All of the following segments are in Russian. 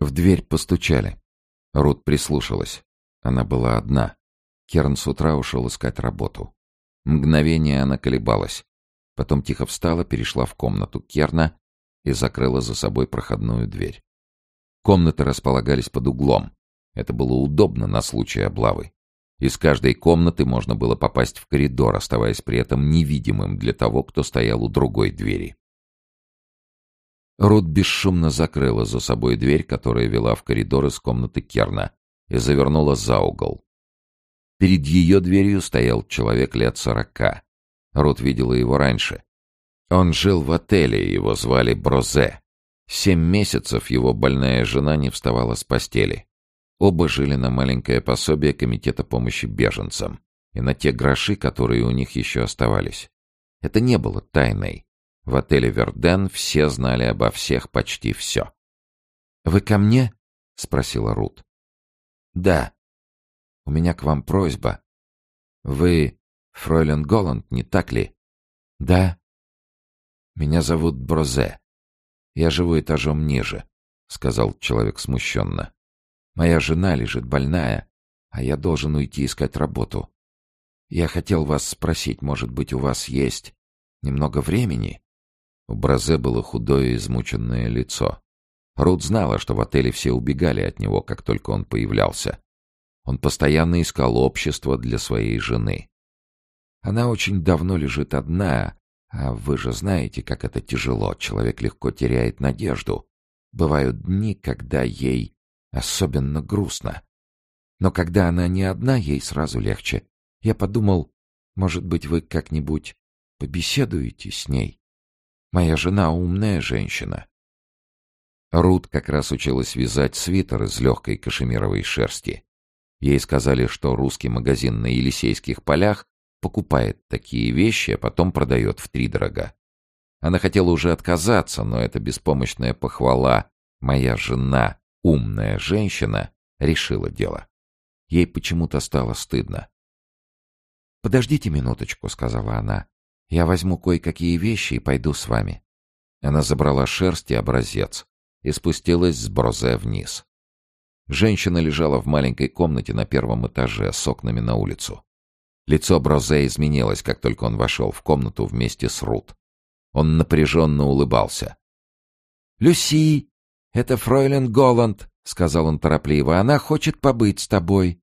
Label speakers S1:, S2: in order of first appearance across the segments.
S1: В дверь постучали. Рут прислушалась. Она была одна. Керн с утра ушел искать работу. Мгновение она колебалась. Потом тихо встала, перешла в комнату Керна и закрыла за собой проходную дверь. Комнаты располагались под углом. Это было удобно на случай облавы. Из каждой комнаты можно было попасть в коридор, оставаясь при этом невидимым для того, кто стоял у другой двери. Рут бесшумно закрыла за собой дверь, которая вела в коридор из комнаты Керна, и завернула за угол. Перед ее дверью стоял человек лет сорока. Рут видела его раньше. Он жил в отеле, его звали Брозе. Семь месяцев его больная жена не вставала с постели. Оба жили на маленькое пособие Комитета помощи беженцам и на те гроши, которые у них еще оставались. Это не было тайной. В отеле «Верден» все знали обо всех почти все. «Вы ко мне?» — спросила Рут. «Да. У меня к вам просьба. Вы фройлен Голланд, не так ли?» «Да». «Меня зовут Брозе. Я живу этажом ниже», — сказал человек смущенно. Моя жена лежит больная, а я должен уйти искать работу. Я хотел вас спросить, может быть, у вас есть немного времени?» У Бразе было худое измученное лицо. Рут знала, что в отеле все убегали от него, как только он появлялся. Он постоянно искал общество для своей жены. Она очень давно лежит одна, а вы же знаете, как это тяжело. Человек легко теряет надежду. Бывают дни, когда ей Особенно грустно. Но когда она не одна, ей сразу легче. Я подумал, может быть, вы как-нибудь побеседуете с ней? Моя жена умная женщина. Рут как раз училась вязать свитер из легкой кашемировой шерсти. Ей сказали, что русский магазин на Елисейских полях покупает такие вещи, а потом продает втридорога. Она хотела уже отказаться, но эта беспомощная похвала «моя жена» умная женщина решила дело. Ей почему-то стало стыдно. «Подождите минуточку», — сказала она. «Я возьму кое-какие вещи и пойду с вами». Она забрала шерсть и образец и спустилась с брозе вниз. Женщина лежала в маленькой комнате на первом этаже с окнами на улицу. Лицо Брозе изменилось, как только он вошел в комнату вместе с Рут. Он напряженно улыбался. «Люси!» «Это фройлен Голланд», — сказал он торопливо. «Она хочет побыть с тобой».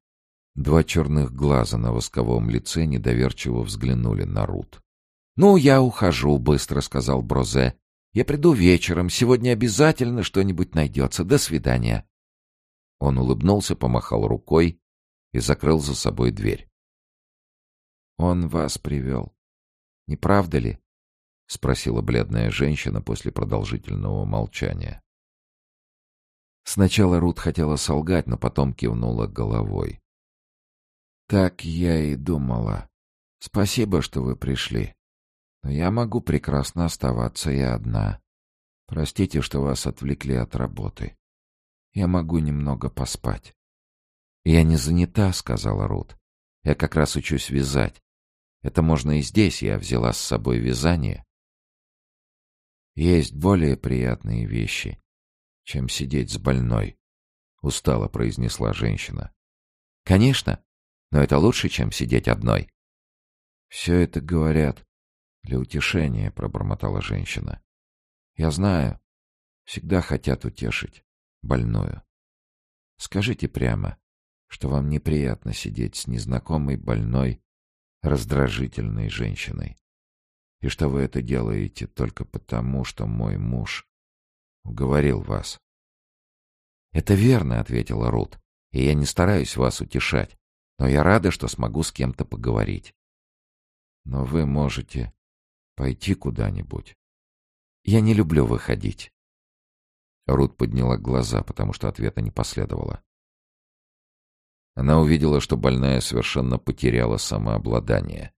S1: Два черных глаза на восковом лице недоверчиво взглянули на Рут. «Ну, я ухожу», — быстро сказал Брозе. «Я приду вечером. Сегодня обязательно что-нибудь найдется. До свидания». Он улыбнулся, помахал рукой и закрыл за собой дверь. «Он вас привел. Не правда ли?» — спросила бледная женщина после продолжительного молчания. Сначала Рут хотела солгать, но потом кивнула головой. «Так я и думала. Спасибо, что вы пришли. Но я могу прекрасно оставаться и одна. Простите, что вас отвлекли от работы. Я могу немного поспать». «Я не занята», — сказала Рут. «Я как раз учусь вязать. Это можно и здесь, я взяла с собой вязание». «Есть более приятные вещи», чем сидеть с больной», — устало произнесла женщина. «Конечно, но это лучше, чем сидеть одной». «Все это говорят для утешения», — пробормотала женщина. «Я знаю, всегда хотят утешить больную. Скажите прямо, что вам неприятно сидеть с незнакомой больной, раздражительной женщиной, и что вы это делаете только потому, что мой муж уговорил вас. «Это верно», — ответила Рут, — «и я не стараюсь вас утешать, но я рада, что смогу с кем-то поговорить». «Но вы можете пойти куда-нибудь». «Я не люблю выходить». Рут подняла глаза, потому что ответа не последовало. Она увидела, что больная совершенно потеряла самообладание.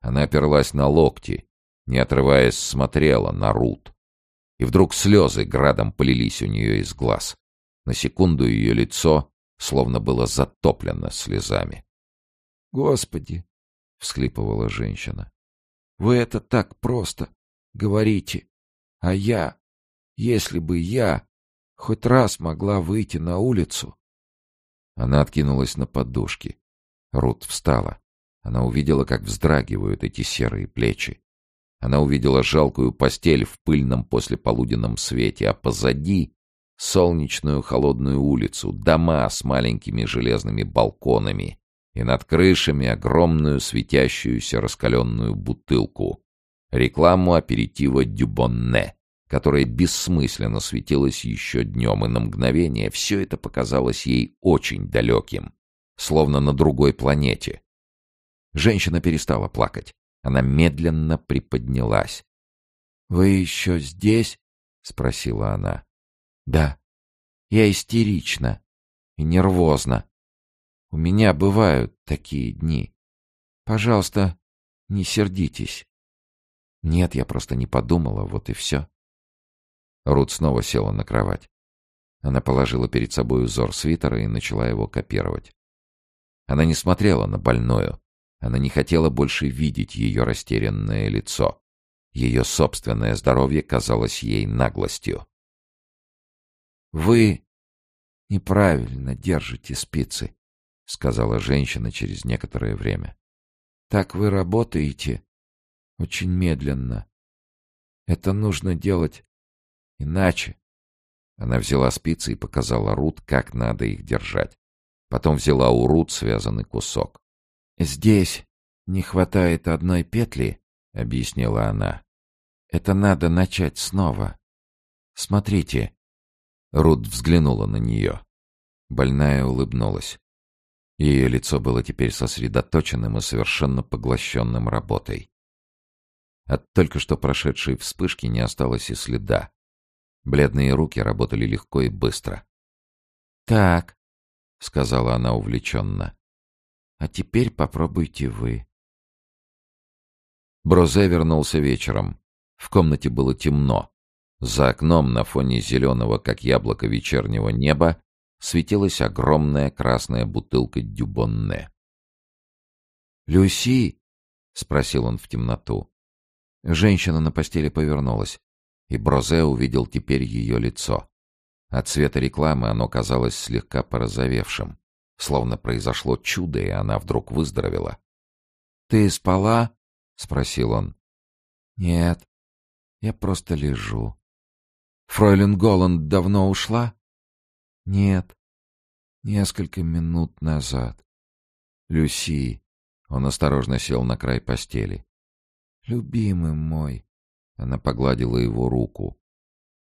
S1: Она оперлась на локти, не отрываясь, смотрела на Рут. И вдруг слезы градом полились у нее из глаз. На секунду ее лицо словно было затоплено слезами. «Господи!» — всхлипывала женщина. «Вы это так просто говорите. А я, если бы я,
S2: хоть раз могла выйти на улицу.
S1: Она откинулась на подушки. Рут встала. Она увидела, как вздрагивают эти серые плечи. Она увидела жалкую постель в пыльном послеполуденном свете, а позади — солнечную холодную улицу, дома с маленькими железными балконами и над крышами огромную светящуюся раскаленную бутылку. Рекламу аперитива «Дюбонне», которая бессмысленно светилась еще днем, и на мгновение все это показалось ей очень далеким, словно на другой планете. Женщина перестала плакать. Она медленно приподнялась.
S2: «Вы еще здесь?» — спросила она. «Да. Я истерична и нервозна. У меня бывают такие дни. Пожалуйста, не сердитесь». «Нет, я просто не подумала, вот и все».
S1: Рут снова села на кровать. Она положила перед собой узор свитера и начала его копировать. Она не смотрела на больную, она не хотела больше видеть ее растерянное лицо. Ее собственное здоровье казалось ей наглостью.
S2: «Вы неправильно держите спицы», — сказала женщина через некоторое время. «Так вы работаете очень медленно. Это нужно делать иначе».
S1: Она взяла спицы и показала Рут, как надо их держать. Потом взяла у Рут связанный кусок.
S2: «Здесь не хватает одной петли», — объяснила она. «Это надо начать снова. Смотрите».
S1: Рут взглянула на нее. Больная улыбнулась. Ее лицо было теперь сосредоточенным и совершенно поглощенным работой. От только что прошедшей вспышки не осталось и следа. Бледные руки работали легко и быстро.
S2: «Так», — сказала она увлеченно, а теперь попробуйте вы.
S1: Брозе вернулся вечером. В комнате было темно. За окном на фоне зеленого, как яблоко вечернего неба, светилась огромная красная бутылка дюбонне.
S2: «Люси?»
S1: — спросил он в темноту.
S2: Женщина на постели повернулась,
S1: и Брозе увидел теперь ее лицо. От цвета рекламы оно казалось слегка порозовевшим. Словно произошло чудо, и она вдруг выздоровела.
S2: «Ты спала?»
S1: — спросил он.
S2: «Нет, я просто лежу». «Фройлен Голланд давно ушла?» «Нет, несколько минут назад».
S1: «Люси...» — он осторожно сел на край постели.
S2: «Любимый мой...» — она погладила его руку.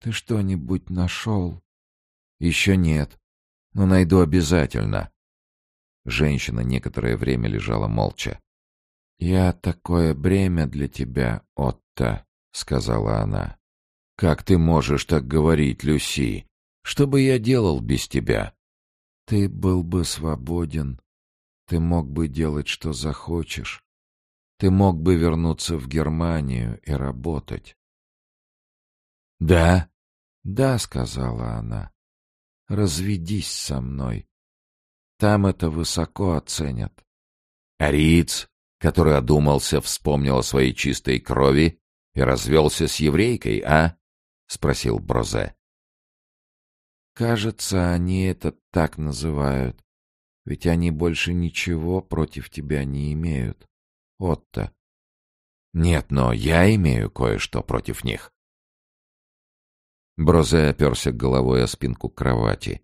S2: «Ты что-нибудь нашел?»
S1: «Еще нет, но найду обязательно». Женщина некоторое время лежала молча.
S2: «Я такое бремя для тебя, Отто», — сказала она.
S1: «Как ты можешь так говорить, Люси? Что бы я делал без тебя?»
S2: «Ты был бы свободен. Ты мог бы делать, что захочешь. Ты мог бы вернуться в Германию и работать».
S1: «Да?»
S2: «Да», — сказала она. «Разведись со мной. Там это высоко оценят.
S1: Ариец, который одумался, вспомнил о своей чистой крови и развелся с еврейкой, а? — спросил Брозе.
S2: Кажется, они это так называют. Ведь они больше ничего против тебя не имеют. Отто.
S1: Нет, но я имею кое-что против них. Брозе оперся головой о спинку кровати.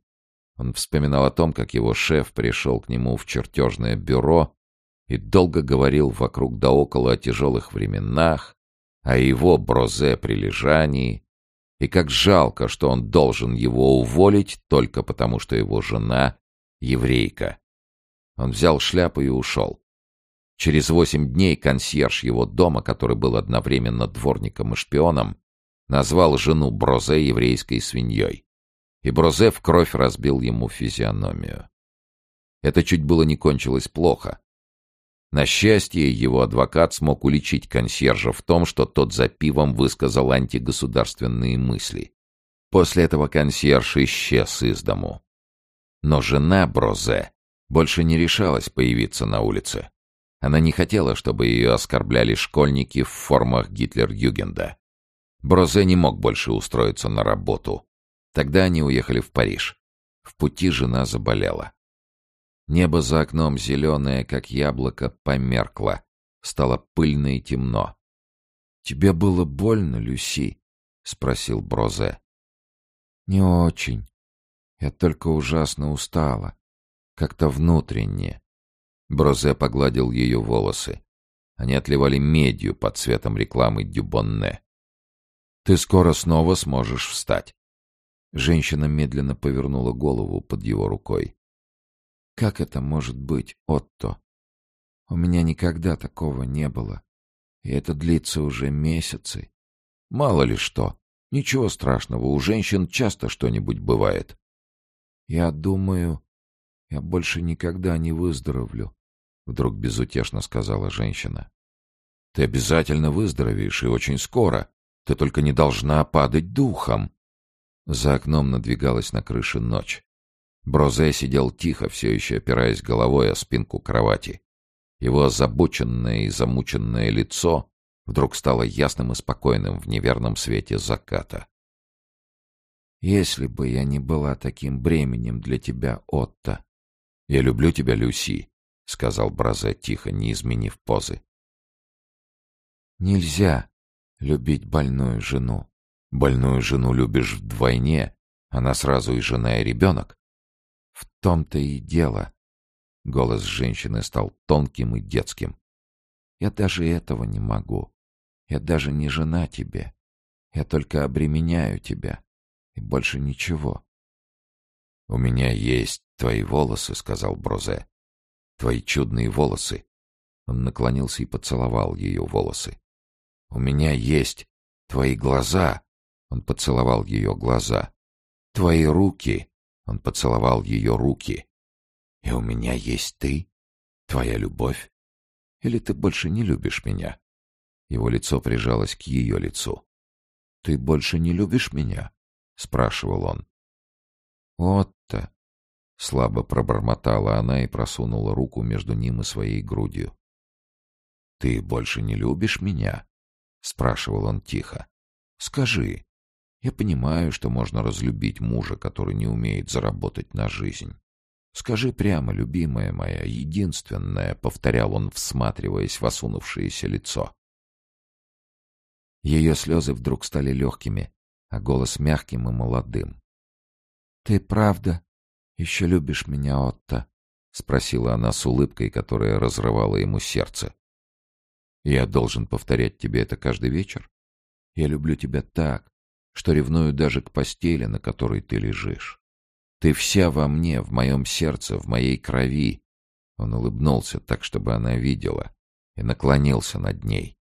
S1: Он вспоминал о том, как его шеф пришел к нему в чертежное бюро и долго говорил вокруг да около о тяжелых временах, о его брозе прилежании, и как жалко, что он должен его уволить только потому, что его жена — еврейка. Он взял шляпу и ушел. Через восемь дней консьерж его дома, который был одновременно дворником и шпионом, назвал жену Брозе еврейской свиньей и Брозе в кровь разбил ему физиономию. Это чуть было не кончилось плохо. На счастье, его адвокат смог уличить консьержа в том, что тот за пивом высказал антигосударственные мысли. После этого консьерж исчез из дому. Но жена Брозе больше не решалась появиться на улице. Она не хотела, чтобы ее оскорбляли школьники в формах Гитлер-Югенда. Брозе не мог больше устроиться на работу. Тогда они уехали в Париж. В пути жена заболела. Небо за окном зеленое, как яблоко, померкло. Стало пыльно и темно.
S2: «Тебе было больно, Люси?» — спросил Брозе. «Не очень. Я только ужасно устала. Как-то внутренне».
S1: Брозе погладил ее волосы. Они отливали медью под цветом рекламы Дюбонне. «Ты скоро снова сможешь встать».
S2: Женщина медленно повернула голову под его рукой. «Как это может быть, Отто? У меня никогда такого не было. И это длится уже месяцы.
S1: Мало ли что. Ничего страшного, у женщин часто что-нибудь бывает.
S2: Я думаю, я больше никогда не выздоровлю, вдруг безутешно сказала женщина.
S1: Ты обязательно выздоровеешь и очень скоро. Ты только не должна падать духом. За окном надвигалась на крыше ночь. Брозе сидел тихо, все еще опираясь головой о спинку кровати. Его озабоченное и замученное лицо вдруг стало ясным и спокойным в неверном свете заката.
S2: «Если бы я не была таким бременем для тебя, Отто!»
S1: «Я люблю тебя, Люси», — сказал Бразе тихо, не изменив позы.
S2: «Нельзя любить больную жену».
S1: «Больную жену любишь вдвойне, она сразу и жена, и ребенок».
S2: «В том-то и дело. Голос женщины стал тонким и детским. «Я даже этого не могу. Я даже не жена тебе. Я только обременяю тебя. И больше ничего».
S1: «У меня есть твои волосы», — сказал Брозе. «Твои чудные волосы». Он наклонился и поцеловал ее волосы. «У меня есть твои глаза», — он поцеловал ее глаза. «Твои руки», — он поцеловал ее руки. И у меня есть ты, твоя любовь. Или ты больше не любишь меня?» Его лицо прижалось к ее лицу. «Ты больше не любишь меня?» — спрашивал он.
S2: «Отто!» — слабо пробормотала она и просунула руку между ним и своей грудью.
S1: «Ты больше не любишь меня?» — спрашивал он тихо. «Скажи. Я понимаю, что можно разлюбить мужа, который не умеет заработать на жизнь. «Скажи прямо, любимая моя, единственная», — повторял он, всматриваясь в осунувшееся лицо.
S2: Ее слезы вдруг стали легкими, а голос мягким и молодым. «Ты правда еще любишь меня, Отто?» — спросила она с улыбкой, которая разрывала ему сердце.
S1: «Я должен повторять тебе это каждый вечер? Я люблю тебя так, что ревную даже к постели, на которой ты лежишь. Ты вся во мне, в моем сердце, в моей крови. Он улыбнулся так, чтобы она видела, и наклонился над ней.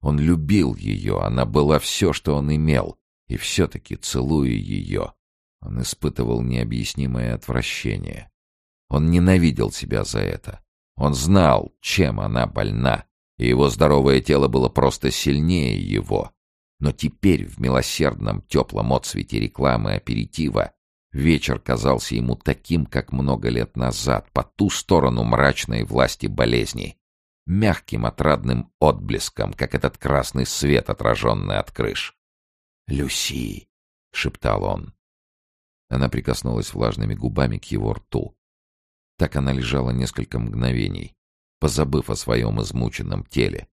S1: Он любил ее, она была все, что он имел, и все-таки, целуя ее, он испытывал необъяснимое отвращение. Он ненавидел себя за это. Он знал, чем она больна, и его здоровое тело было просто сильнее его. Но теперь в милосердном теплом отсвете рекламы аперитива Вечер казался ему таким, как много лет назад, по ту сторону мрачной власти болезни, мягким отрадным отблеском, как этот красный свет, отраженный от крыш. «Люси!» — шептал он. Она прикоснулась влажными губами к его рту. Так она лежала несколько мгновений, позабыв о своем измученном теле,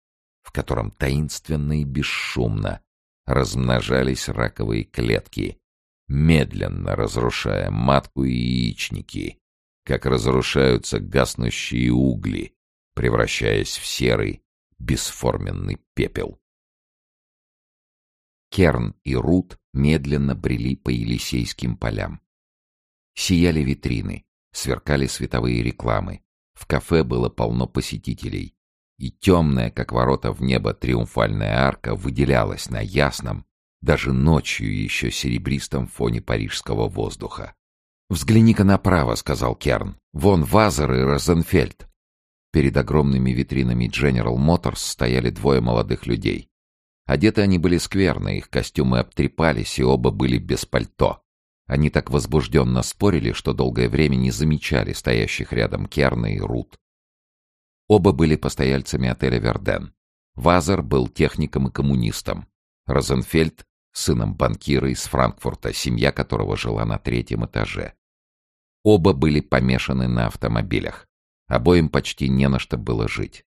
S1: в котором таинственно и бесшумно размножались раковые клетки, медленно разрушая матку и яичники, как разрушаются гаснущие угли, превращаясь в серый, бесформенный пепел. Керн и Рут медленно брели по Елисейским полям. Сияли витрины, сверкали световые рекламы. В кафе было полно посетителей, и темная, как ворота в небо, триумфальная арка выделялась на ясном, даже ночью еще серебристом фоне парижского воздуха. «Взгляни-ка направо», — сказал Керн. «Вон Вазер и Розенфельд». Перед огромными витринами General Motors стояли двое молодых людей. Одеты они были скверно, их костюмы обтрепались, и оба были без пальто. Они так возбужденно спорили, что долгое время не замечали стоящих рядом Керна и Рут. Оба были постояльцами отеля «Верден». Вазер был техником и коммунистом. Розенфельд сыном банкира из Франкфурта, семья которого жила на третьем этаже. Оба были помешаны на автомобилях. Обоим почти не на что было жить.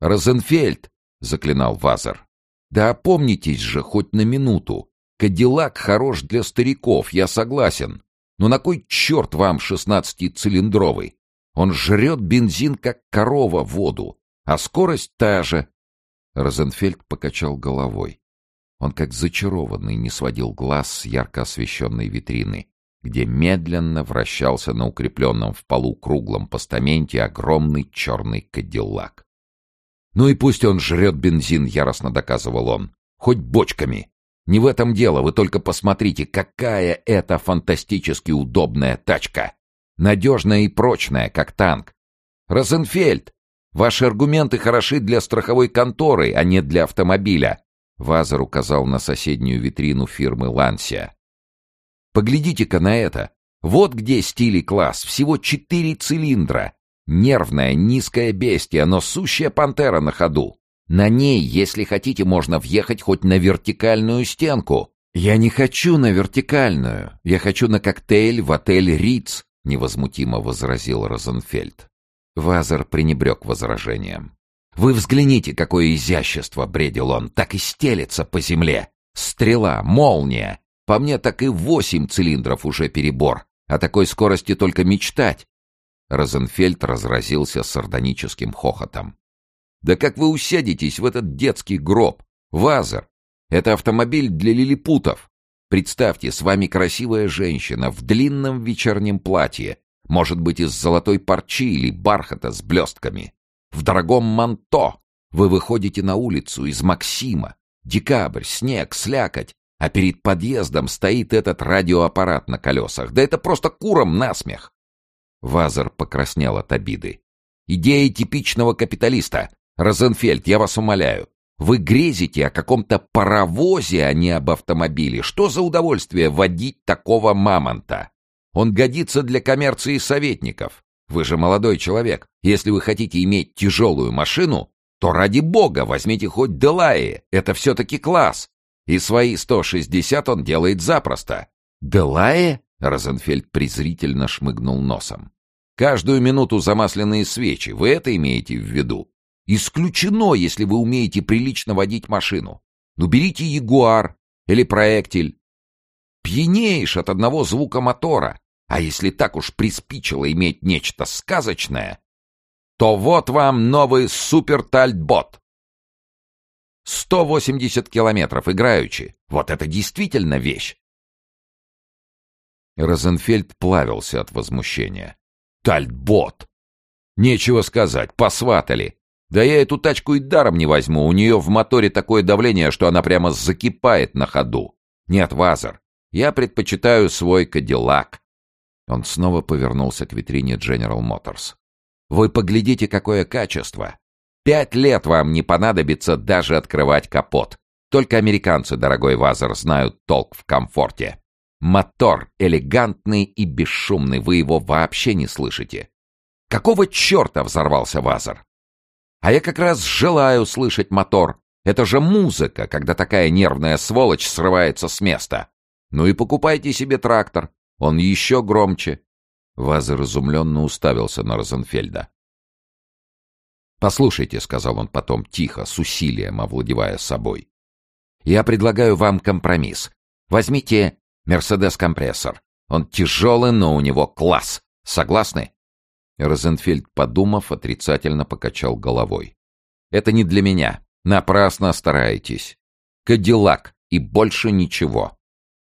S1: «Розенфельд!» — заклинал Вазер. «Да опомнитесь же хоть на минуту. Кадиллак хорош для стариков, я согласен. Но на кой черт вам шестнадцатицилиндровый? Он жрет бензин, как корова, воду, а скорость та же». Розенфельд покачал головой. Он как зачарованный не сводил глаз с ярко освещенной витрины, где медленно вращался на укрепленном в полу круглом постаменте огромный черный кадиллак. «Ну и пусть он жрет бензин», — яростно доказывал он. «Хоть бочками. Не в этом дело, вы только посмотрите, какая это фантастически удобная тачка. Надежная и прочная, как танк. Розенфельд, ваши аргументы хороши для страховой конторы, а не для автомобиля». Вазер указал на соседнюю витрину фирмы «Лансия». «Поглядите-ка на это. Вот где стиль и класс. Всего четыре цилиндра. Нервная, низкая бестия, но сущая пантера на ходу. На ней, если хотите, можно въехать хоть на вертикальную стенку. Я не хочу на вертикальную. Я хочу на коктейль в отель Риц, невозмутимо возразил Розенфельд. Вазер пренебрег возражением. Вы взгляните, какое изящество, бредил он, так и стелется по земле. Стрела, молния. По мне так и восемь цилиндров уже перебор. О такой скорости только мечтать. Розенфельд разразился сардоническим хохотом. «Да как вы усядетесь в этот детский гроб? Вазер! Это автомобиль для лилипутов! Представьте, с вами красивая женщина в длинном вечернем платье, может быть, из золотой парчи или бархата с блестками. В дорогом манто вы выходите на улицу из Максима. Декабрь, снег, слякоть, а перед подъездом стоит этот радиоаппарат на колесах. Да это просто куром насмех. Вазер покраснел от обиды. «Идея типичного капиталиста. Розенфельд, я вас умоляю. Вы грезите о каком-то паровозе, а не об автомобиле. Что за удовольствие водить такого мамонта? Он годится для коммерции советников. Вы же молодой человек. Если вы хотите иметь тяжелую машину, то ради бога возьмите хоть Делаи. Это все-таки класс. И свои 160 он делает запросто. Делаи? Розенфельд презрительно шмыгнул носом. «Каждую минуту замасленные свечи. Вы это имеете в виду? Исключено, если вы умеете прилично водить машину. Ну, берите Ягуар или Проектиль. Пьянеешь от одного звука мотора. А если так уж приспичило иметь нечто сказочное, то вот вам новый супертальтбот. 180 километров играючи. Вот это действительно вещь. Розенфельд плавился от возмущения. «Тальбот! Нечего сказать, посватали. Да я эту тачку и даром не возьму, у нее в моторе такое давление, что она прямо закипает на ходу. Нет, Вазер, я предпочитаю свой Кадиллак». Он снова повернулся к витрине General Motors. «Вы поглядите, какое качество! Пять лет вам не понадобится даже открывать капот. Только американцы, дорогой Вазер, знают толк в комфорте. Мотор элегантный и бесшумный, вы его вообще не слышите. Какого черта взорвался Вазер? А я как раз желаю слышать мотор. Это же музыка, когда такая нервная сволочь срывается с места. Ну и покупайте себе трактор. Он еще громче. Вазер изумленно уставился на Розенфельда. «Послушайте», — сказал он потом тихо, с усилием овладевая собой. «Я предлагаю вам компромисс. Возьмите Мерседес-компрессор. Он тяжелый, но у него класс. Согласны?» Розенфельд, подумав, отрицательно покачал головой. «Это не для меня. Напрасно стараетесь. Кадиллак и больше ничего».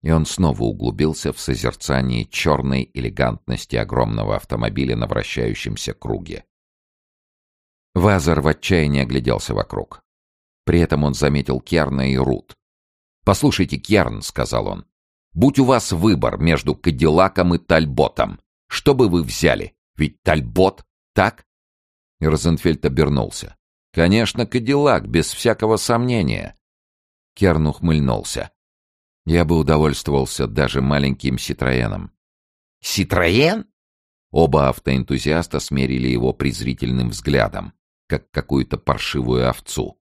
S1: И он снова углубился в созерцание черной элегантности огромного автомобиля на вращающемся круге. Вазер в отчаянии огляделся вокруг. При этом он заметил Кьярна и Рут. «Послушайте, Кьярн», — сказал он, Будь у вас выбор между Кадиллаком и Тальботом, что бы вы взяли? Ведь Тальбот, так? И Розенфельд обернулся. Конечно, Кадиллак, без всякого сомнения. Керн ухмыльнулся. Я бы удовольствовался даже маленьким Ситроеном. Ситроен? Оба автоэнтузиаста смерили его презрительным взглядом, как какую-то паршивую овцу.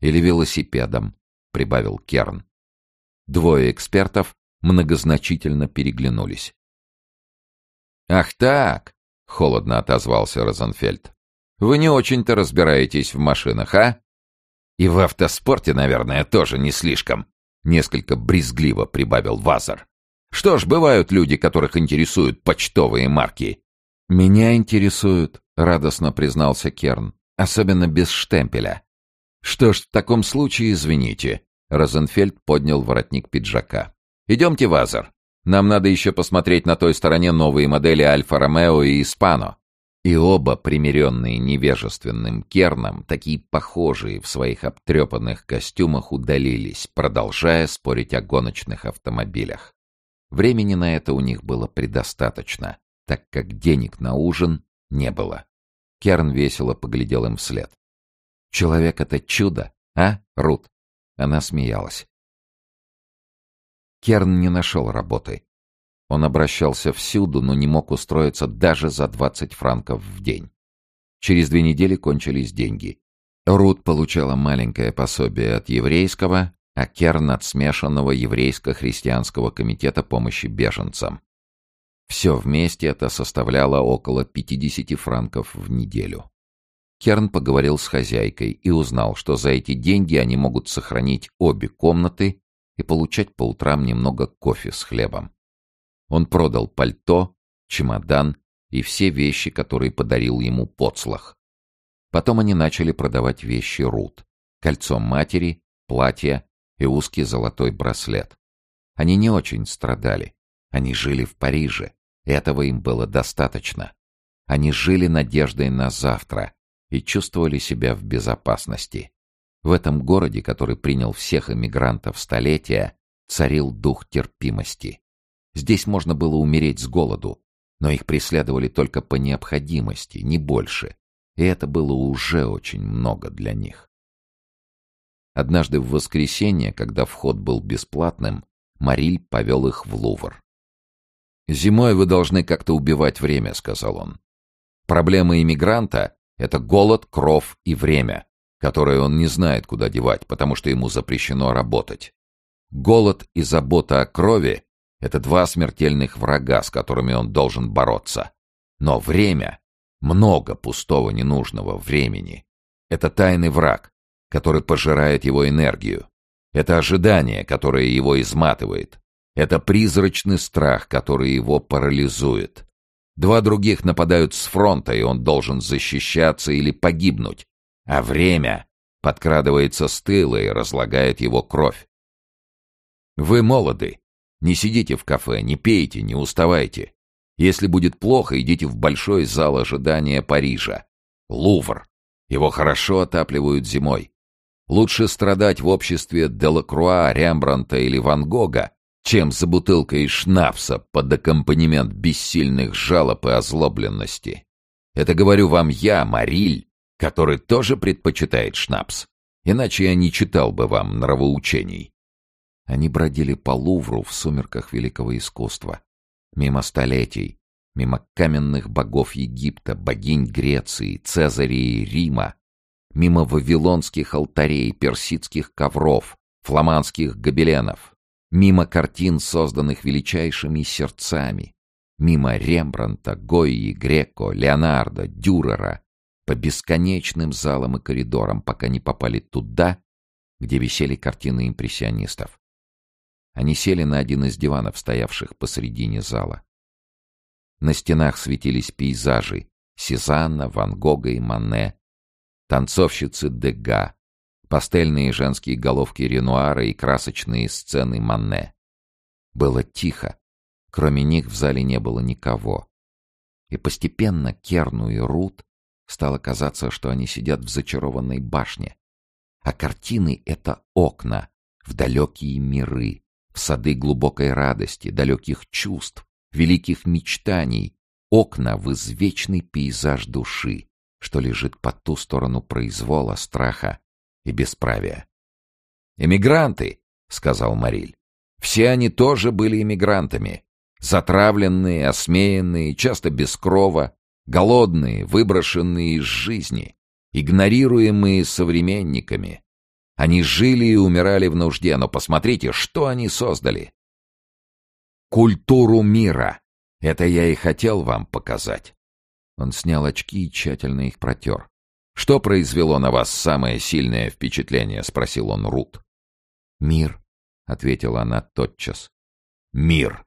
S1: Или велосипедом. — прибавил Керн. Двое экспертов многозначительно переглянулись. «Ах так!» — холодно отозвался Розенфельд. «Вы не очень-то разбираетесь в машинах, а? И в автоспорте, наверное, тоже не слишком», — несколько брезгливо прибавил Вазар. «Что ж, бывают люди, которых интересуют почтовые марки».
S2: «Меня интересуют», — радостно признался Керн. «Особенно без штемпеля».
S1: «Что ж, в таком случае извините». Розенфельд поднял воротник пиджака. «Идемте, Вазар. Нам надо еще посмотреть на той стороне новые модели Альфа-Ромео и Испано». И оба, примиренные невежественным керном, такие похожие в своих обтрепанных костюмах, удалились, продолжая спорить о гоночных автомобилях. Времени на это у них было предостаточно, так как денег на ужин не было. Керн весело поглядел им вслед. «Человек — это чудо, а, Рут?» Она смеялась. Керн не нашел работы. Он обращался всюду, но не мог устроиться даже за 20 франков в день. Через две недели кончились деньги. Рут получала маленькое пособие от еврейского, а Керн от смешанного еврейско-христианского комитета помощи беженцам. Все вместе это составляло около 50 франков в неделю. Керн поговорил с хозяйкой и узнал, что за эти деньги они могут сохранить обе комнаты и получать по утрам немного кофе с хлебом. Он продал пальто, чемодан и все вещи, которые подарил ему Поцлах. Потом они начали продавать вещи Рут. Кольцо матери, платье и узкий золотой браслет. Они не очень страдали. Они жили в Париже. Этого им было достаточно. Они жили надеждой на завтра и чувствовали себя в безопасности. В этом городе, который принял всех эмигрантов столетия, царил дух терпимости. Здесь можно было умереть с голоду, но их преследовали только по необходимости, не больше, и это было уже очень много для них. Однажды в воскресенье, когда вход был бесплатным, Мариль повел их в Лувр. «Зимой вы должны как-то убивать время», — сказал он. «Проблема иммигранта — это голод, кров и время которое он не знает, куда девать, потому что ему запрещено работать. Голод и забота о крови — это два смертельных врага, с которыми он должен бороться. Но время, много пустого ненужного времени, это тайный враг, который пожирает его энергию. Это ожидание, которое его изматывает. Это призрачный страх, который его парализует. Два других нападают с фронта, и он должен защищаться или погибнуть, а время подкрадывается с тыла и разлагает его кровь. Вы молоды. Не сидите в кафе, не пейте, не уставайте. Если будет плохо, идите в большой зал ожидания Парижа. Лувр. Его хорошо отапливают зимой. Лучше страдать в обществе Делакруа, Рембранта или Ван Гога, чем за бутылкой шнапса под аккомпанемент бессильных жалоб и озлобленности. Это говорю вам я, Мариль, который тоже предпочитает шнапс. Иначе я не читал бы вам нравоучений. Они бродили по Лувру в сумерках великого искусства. Мимо столетий, мимо каменных богов Египта, богинь Греции, Цезарей Рима, мимо вавилонских алтарей, персидских ковров, фламандских гобеленов, мимо картин, созданных величайшими сердцами, мимо Рембранта, Гойи, Греко, Леонардо, Дюрера, по бесконечным залам и коридорам, пока не попали туда, где висели картины импрессионистов. Они сели на один из диванов, стоявших посредине зала. На стенах светились пейзажи Сезанна, Ван Гога и Мане, танцовщицы Дега, пастельные женские головки Ренуара и красочные сцены Мане. Было тихо, кроме них в зале не было никого. И постепенно Керну и Рут Стало казаться, что они сидят в зачарованной башне. А картины — это окна в далекие миры, в сады глубокой радости, далеких чувств, великих мечтаний, окна в извечный пейзаж души, что лежит по ту сторону произвола, страха и бесправия. «Эмигранты», — сказал Мариль. «Все они тоже были эмигрантами. Затравленные, осмеянные, часто без крова, голодные, выброшенные из жизни, игнорируемые современниками. Они жили и умирали в нужде, но посмотрите, что они создали. Культуру мира. Это я и хотел вам показать. Он снял очки и тщательно их протер. «Что произвело на вас самое сильное впечатление?» — спросил он Рут.
S2: «Мир», — ответила она тотчас.
S1: «Мир.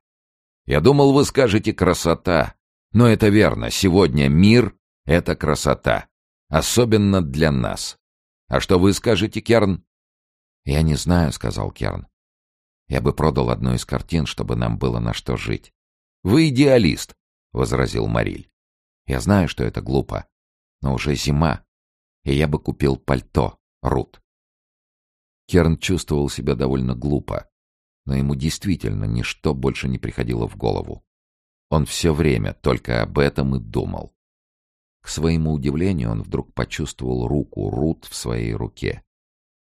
S1: Я думал, вы скажете «красота». Но это верно. Сегодня мир — это красота. Особенно для нас. А что вы скажете, Керн?»
S2: «Я не знаю», — сказал Керн. «Я бы продал одну из картин, чтобы нам было на что жить».
S1: «Вы идеалист», — возразил Мариль.
S2: «Я знаю, что это глупо. Но уже зима, и я бы купил пальто, Рут». Керн чувствовал себя довольно глупо, но ему действительно ничто больше не приходило в голову. Он все время только об этом и думал. К своему удивлению, он вдруг почувствовал руку Рут в своей руке.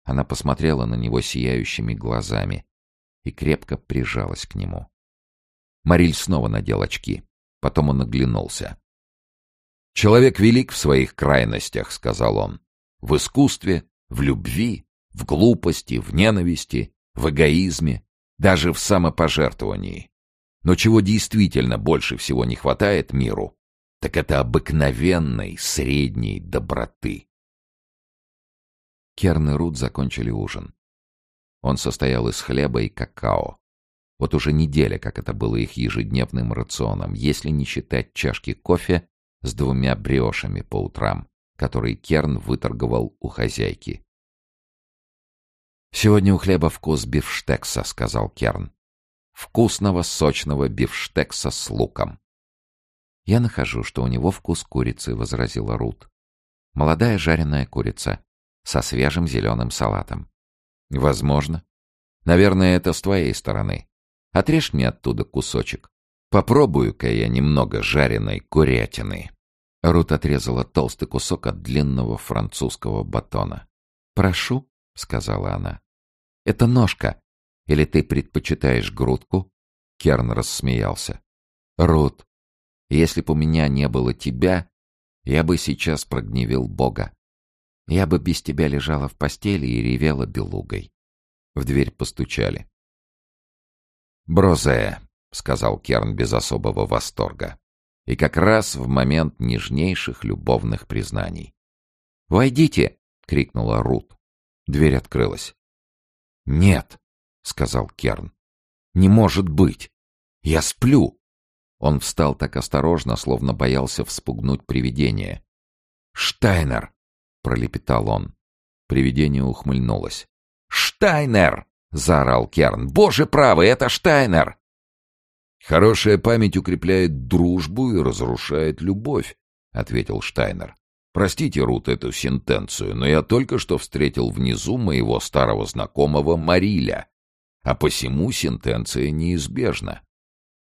S2: Она посмотрела на него сияющими глазами и крепко прижалась к нему. Мариль снова надел очки. Потом он оглянулся.
S1: «Человек велик в своих крайностях», — сказал он. «В искусстве, в любви, в глупости, в ненависти, в эгоизме, даже в самопожертвовании. Но чего действительно больше всего не хватает миру, так это обыкновенной средней доброты.
S2: Керн и Рут закончили ужин. Он состоял из хлеба и какао. Вот уже неделя, как это было их ежедневным рационом, если не считать чашки кофе с двумя брешами по утрам, которые Керн выторговал у хозяйки. «Сегодня у хлеба вкус бифштекса», — сказал Керн. «Вкусного, сочного бифштекса с луком». «Я нахожу, что у него вкус курицы», — возразила Рут. «Молодая жареная курица со свежим зеленым салатом».
S1: «Возможно. Наверное, это с твоей стороны. Отрежь мне оттуда кусочек. Попробую-ка я немного жареной курятины».
S2: Рут отрезала толстый кусок от длинного французского батона. «Прошу», — сказала она. «Это ножка. Или ты предпочитаешь грудку?» Керн рассмеялся. «Рут, если бы у меня не было тебя, я бы сейчас прогневил Бога. Я бы без тебя лежала в постели и ревела белугой». В дверь постучали.
S1: «Брозе», — сказал Керн без особого восторга. И как раз в момент нежнейших любовных признаний.
S2: «Войдите!» — крикнула Рут. Дверь открылась.
S1: «Нет», — сказал Керн.
S2: «Не может быть! Я сплю!» Он встал так осторожно, словно боялся вспугнуть привидение.
S1: «Штайнер!» — пролепетал он.
S2: Привидение ухмыльнулось.
S1: «Штайнер!» — заорал Керн. «Боже правый, это Штайнер!» «Хорошая память укрепляет дружбу и разрушает любовь», — ответил Штайнер. Простите, Рут, эту сентенцию, но я только что встретил внизу моего старого знакомого Мариля, а посему сентенция неизбежна.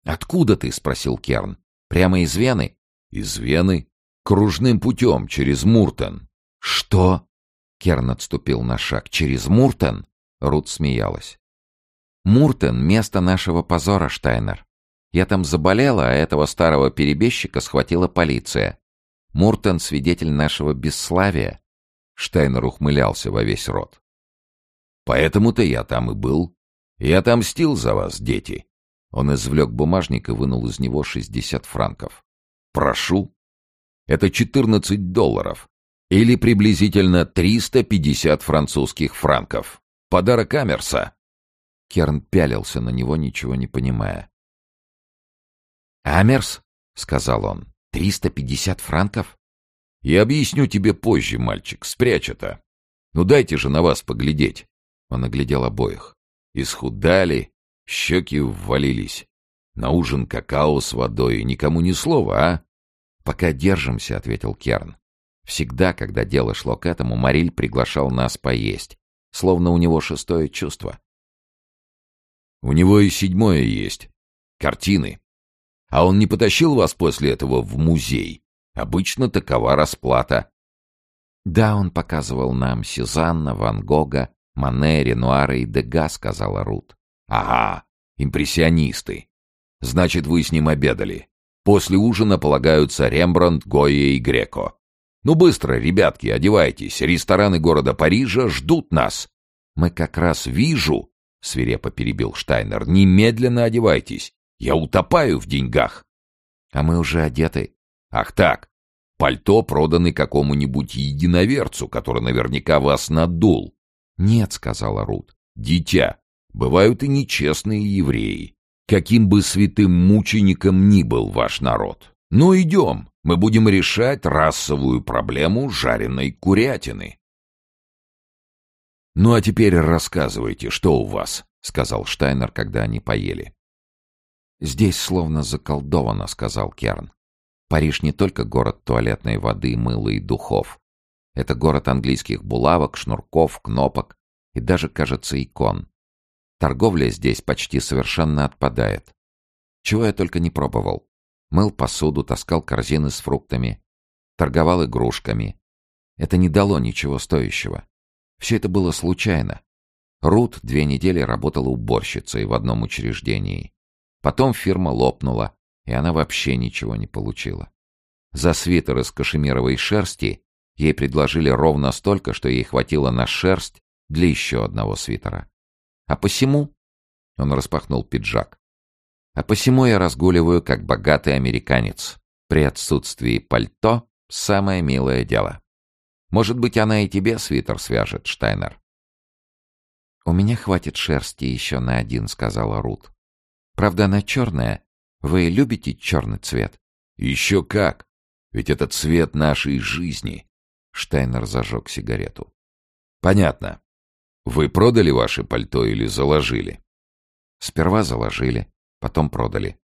S2: «Откуда ты?» — спросил Керн. «Прямо из Вены?»
S1: «Из Вены. Кружным путем, через Муртон».
S2: «Что?» Керн отступил на шаг. «Через Муртон?» Рут смеялась. «Муртон — место нашего позора, Штайнер. Я там заболела, а этого старого перебежчика схватила полиция. Муртон — свидетель нашего бесславия.
S1: Штайнер ухмылялся во весь рот. Поэтому-то я там и был. Я отомстил за вас, дети. Он извлек бумажник и вынул из него шестьдесят франков. Прошу. Это четырнадцать долларов. Или приблизительно триста пятьдесят французских франков. Подарок Амерса.
S2: Керн пялился на него, ничего не понимая. «Амерс?» — сказал он. Триста пятьдесят франков?
S1: Я объясню тебе позже, мальчик. Спрячь это. Ну дайте же на вас поглядеть. Он оглядел обоих. Исхудали, щеки ввалились. На ужин какао с водой, никому ни слова, а?
S2: Пока держимся, ответил Керн. Всегда, когда дело шло к этому, Мариль приглашал нас поесть, словно у него шестое чувство.
S1: У него и седьмое есть. Картины. А он не потащил вас после этого в музей? Обычно такова расплата.
S2: Да, он показывал нам Сезанна, Ван Гога, Мане, Ренуара и Дега, сказала Рут.
S1: Ага, импрессионисты. Значит, вы с ним обедали. После ужина полагаются Рембрандт, Гойя и Греко. Ну быстро, ребятки, одевайтесь. Рестораны города Парижа ждут нас. Мы как раз вижу, — свирепо перебил Штайнер, — немедленно одевайтесь. Я утопаю в деньгах.
S2: А мы уже одеты.
S1: Ах так, пальто проданы какому-нибудь единоверцу, который наверняка вас надул.
S2: Нет, — сказала Рут.
S1: Дитя, бывают и нечестные евреи. Каким бы святым мучеником ни был ваш народ. Ну, идем, мы будем решать расовую проблему жареной курятины. «Ну а теперь рассказывайте, что у вас?» — сказал Штайнер, когда они поели.
S2: «Здесь словно заколдовано», — сказал Керн. «Париж не только город туалетной воды, мыла и духов. Это город английских булавок, шнурков, кнопок и даже, кажется, икон. Торговля здесь почти совершенно отпадает. Чего я только не пробовал. Мыл посуду, таскал корзины с фруктами, торговал игрушками. Это не дало ничего стоящего. Все это было случайно. Рут две недели работала уборщицей в одном учреждении. Потом фирма лопнула, и она вообще ничего не получила. За свитер из кашемировой шерсти ей предложили ровно столько, что ей хватило на шерсть для еще одного свитера. А посему... Он распахнул пиджак. А посему я разгуливаю как богатый американец. При отсутствии пальто — самое милое дело. Может быть, она и тебе свитер свяжет, Штайнер. «У меня хватит шерсти еще на один», — сказала Рут. «Правда, она черная. Вы любите черный цвет?»
S1: «Еще как! Ведь это цвет нашей жизни!» Штайнер зажег сигарету. «Понятно. Вы продали ваше пальто или заложили?»
S2: «Сперва заложили, потом продали».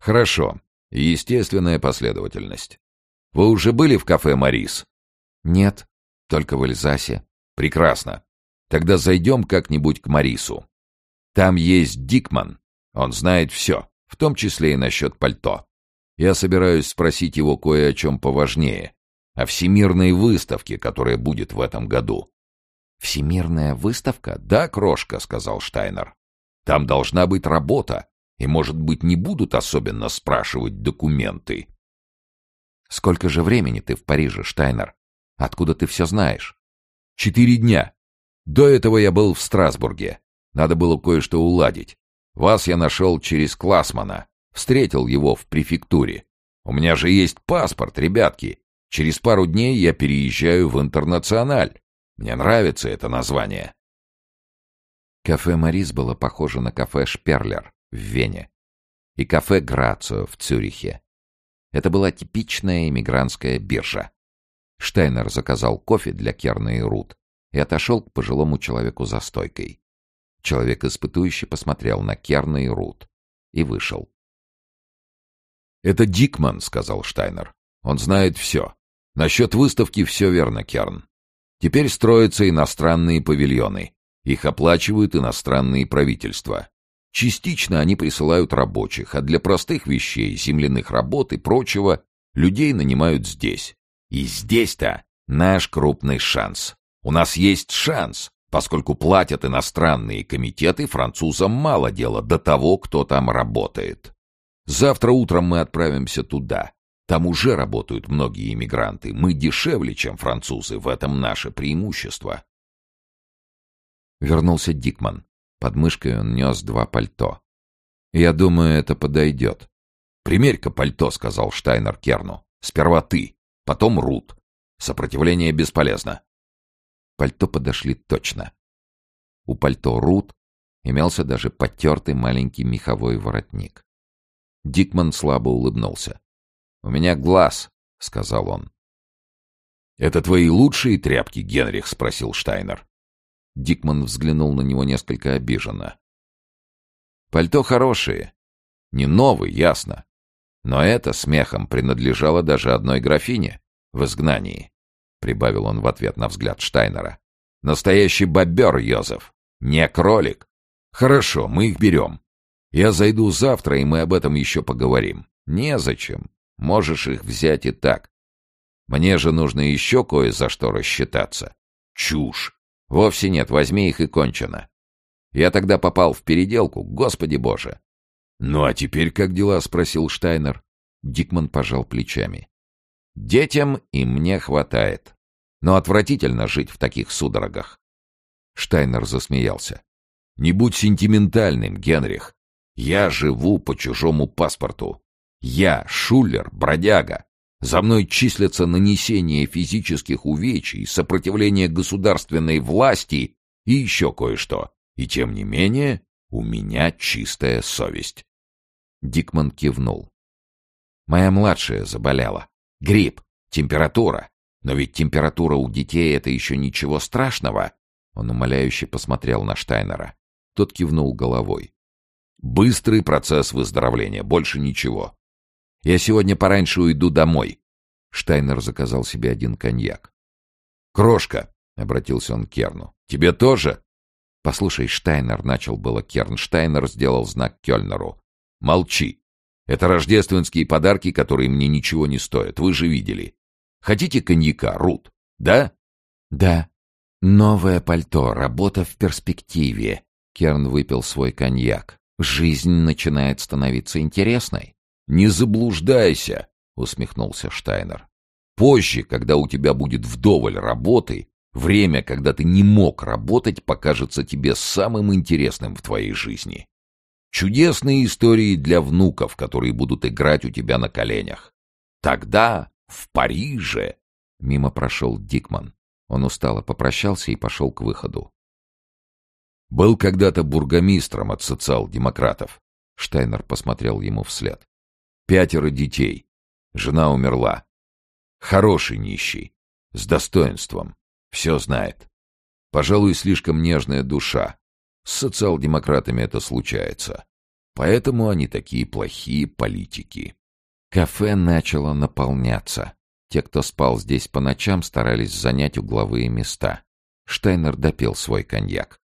S1: «Хорошо. Естественная последовательность. Вы уже были в кафе «Марис»?»
S2: «Нет, только в Эльзасе».
S1: «Прекрасно. Тогда зайдем как-нибудь к Марису. Там есть Дикман. Он знает все, в том числе и насчет пальто. Я собираюсь спросить его кое о чем поважнее. О всемирной выставке, которая будет в этом году».
S2: «Всемирная выставка?»
S1: «Да, крошка», — сказал Штайнер. «Там должна быть работа, и, может быть, не будут особенно спрашивать документы».
S2: «Сколько же времени ты в Париже, Штайнер?» Откуда ты все знаешь?
S1: Четыре дня. До этого я был в Страсбурге. Надо было кое-что уладить. Вас я нашел через Классмана. Встретил его в префектуре. У меня же есть паспорт, ребятки. Через пару дней я переезжаю в Интернациональ. Мне нравится это название.
S2: Кафе «Марис» было похоже на кафе «Шперлер» в Вене и кафе «Грацио» в Цюрихе. Это была типичная иммигрантская биржа. Штайнер заказал кофе для Керна и Рут и отошел к пожилому человеку за стойкой. Человек испытующе посмотрел на Керна и Рут и вышел.
S1: «Это Дикман», — сказал Штайнер. «Он знает все. Насчет выставки все верно, Керн. Теперь строятся иностранные павильоны. Их оплачивают иностранные правительства. Частично они присылают рабочих, а для простых вещей, земляных работ и прочего, людей нанимают здесь. И здесь-то наш крупный шанс. У нас есть шанс, поскольку платят иностранные комитеты, французам мало дела до того, кто там работает. Завтра утром мы отправимся туда. Там уже работают многие иммигранты. Мы дешевле, чем французы, в этом наше преимущество.
S2: Вернулся Дикман. Под мышкой он нес два пальто. «Я думаю, это подойдет».
S1: «Примерь-ка пальто», — сказал Штайнер Керну. «Сперва ты» потом Рут. Сопротивление бесполезно.
S2: Пальто подошли точно. У пальто Рут имелся даже потертый маленький меховой воротник. Дикман слабо улыбнулся. «У меня глаз», — сказал он.
S1: «Это твои лучшие тряпки, Генрих?» — спросил Штайнер.
S2: Дикман взглянул на него несколько обиженно.
S1: «Пальто хорошие. Не новый, ясно. Но это смехом принадлежало даже одной графине в изгнании, — прибавил он в ответ на взгляд Штайнера. Настоящий бобер, Йозеф, не кролик. Хорошо, мы их берем. Я зайду завтра, и мы об этом еще поговорим. Незачем. Можешь их взять и так. Мне же нужно еще кое за что рассчитаться. Чушь. Вовсе нет, возьми их и кончено. Я тогда попал в переделку, господи боже. «Ну а теперь как дела?» — спросил Штайнер. Дикман пожал плечами. «Детям и мне хватает. Но отвратительно жить в таких судорогах». Штайнер засмеялся. «Не будь сентиментальным, Генрих. Я живу по чужому паспорту. Я шулер, бродяга. За мной числятся нанесение физических увечий, сопротивление государственной власти и еще кое-что. И тем не менее, у меня чистая совесть. Дикман кивнул. Моя младшая заболела. Грипп, температура. Но ведь температура у детей — это еще ничего страшного. Он умоляюще посмотрел на Штайнера. Тот кивнул головой. Быстрый процесс выздоровления, больше ничего. Я сегодня пораньше уйду домой. Штайнер заказал себе один коньяк. «Крошка!» — обратился он к Керну. «Тебе тоже?» «Послушай, Штайнер», — начал было Керн. Штайнер сделал знак Кёльнеру. «Молчи. Это рождественские подарки, которые мне ничего не стоят. Вы же видели. Хотите коньяка, Рут? Да?»
S2: «Да. Новое пальто, работа в перспективе». Керн выпил свой коньяк. «Жизнь начинает становиться интересной».
S1: «Не заблуждайся», — усмехнулся Штайнер. «Позже, когда у тебя будет вдоволь работы, время, когда ты не мог работать, покажется тебе самым интересным в твоей жизни. Чудесные истории для внуков, которые будут играть у тебя на коленях. Тогда, в Париже...» Мимо прошел Дикман. Он устало попрощался и пошел к выходу. «Был когда-то бургомистром от социал-демократов», — Штайнер посмотрел ему вслед. Пятеро детей. Жена умерла. Хороший нищий. С достоинством. Все знает. Пожалуй, слишком нежная душа. С социал-демократами это случается. Поэтому они такие плохие политики.
S2: Кафе начало наполняться. Те, кто спал здесь по ночам, старались занять угловые места. Штайнер допил свой коньяк.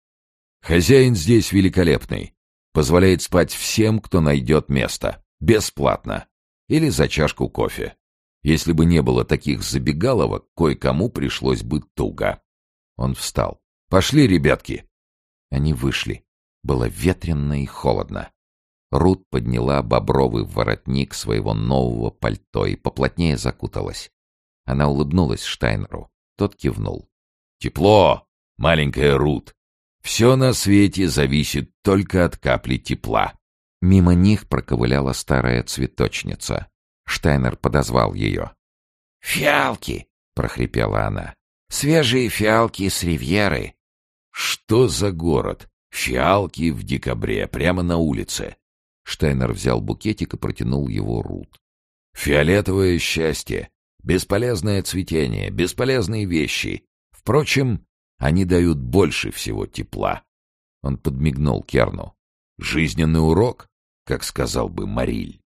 S1: «Хозяин здесь великолепный. Позволяет спать всем, кто найдет место. Бесплатно. Или за чашку кофе. Если бы не было таких забегаловок, кое-кому пришлось бы туго. Он встал. «Пошли, ребятки!»
S2: Они вышли. Было ветрено и холодно. Рут подняла бобровый воротник своего нового пальто и поплотнее закуталась. Она улыбнулась Штайнеру. Тот кивнул.
S1: «Тепло, маленькая Рут. Все на свете зависит только от капли тепла».
S2: Мимо них проковыляла старая цветочница. Штайнер подозвал ее.
S3: «Фиалки!» — прохрипела она. «Свежие фиалки с ривьеры!»
S1: «Что за город? Фиалки в декабре, прямо на улице!»
S2: Штайнер взял букетик и протянул его Рут.
S1: «Фиолетовое счастье! Бесполезное цветение, бесполезные вещи. Впрочем, они дают больше всего тепла». Он подмигнул Керну. «Жизненный урок?» Как сказал бы Мариль.